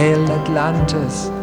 Hail Atlantis!